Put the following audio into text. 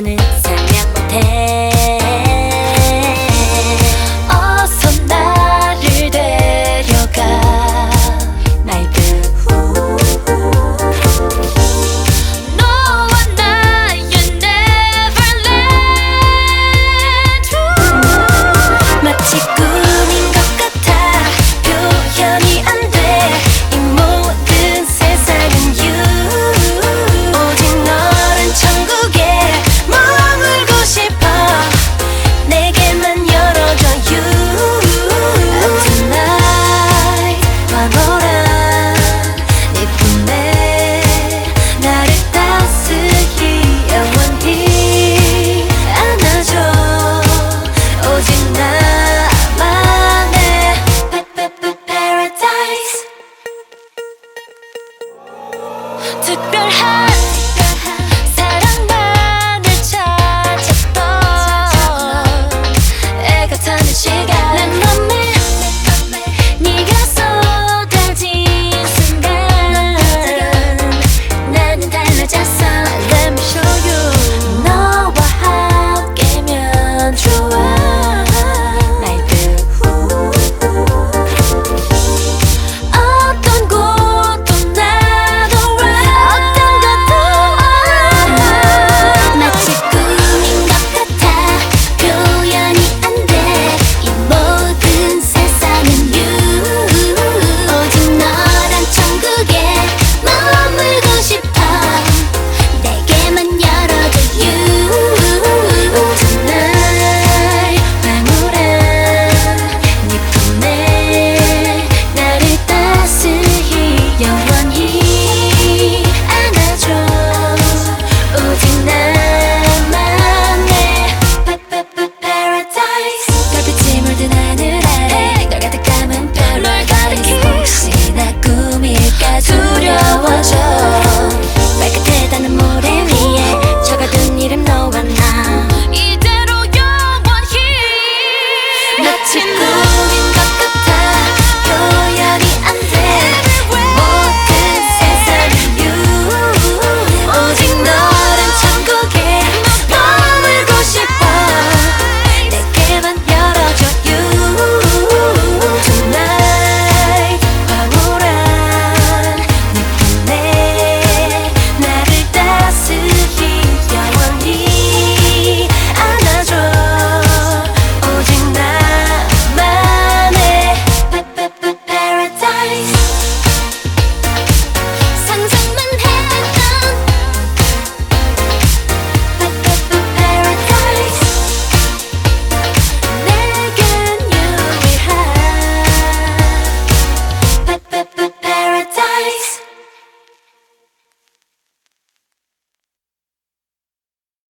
than it? how much